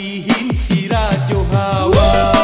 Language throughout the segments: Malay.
Sihin Sira Johawa.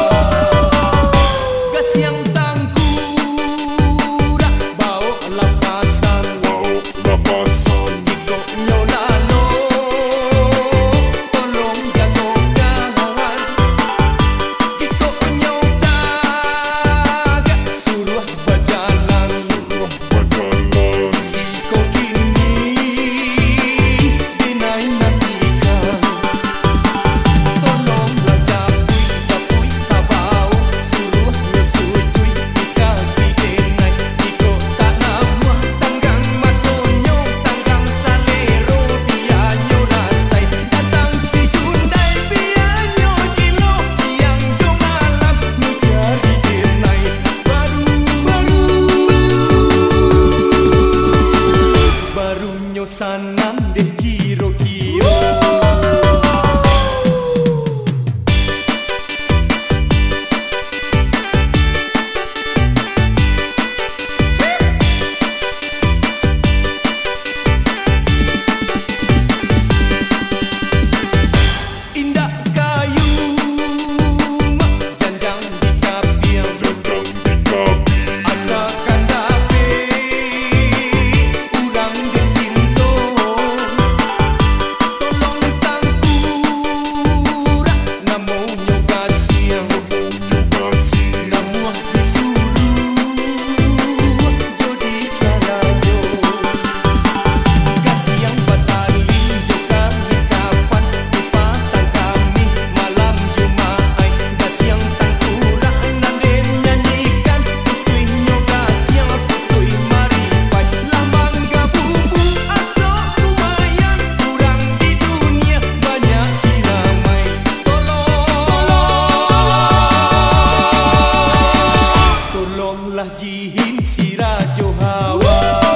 Sihin Sira Johawa.